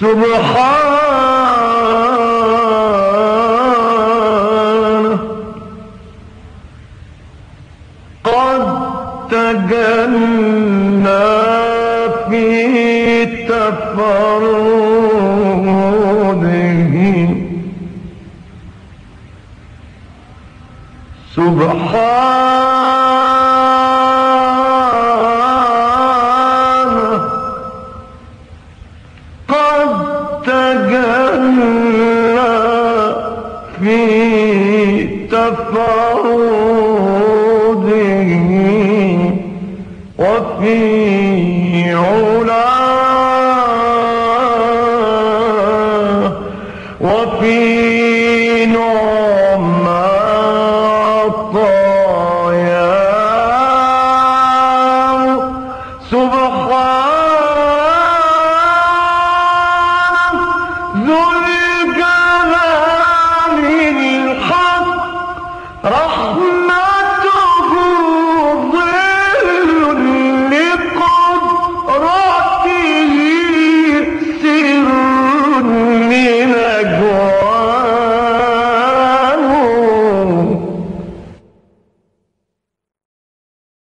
سبحانه قد تجنى في تفرده. سبحانه تجلى في تفرده وفي علاه وفي نعم الجلال الحق رحمة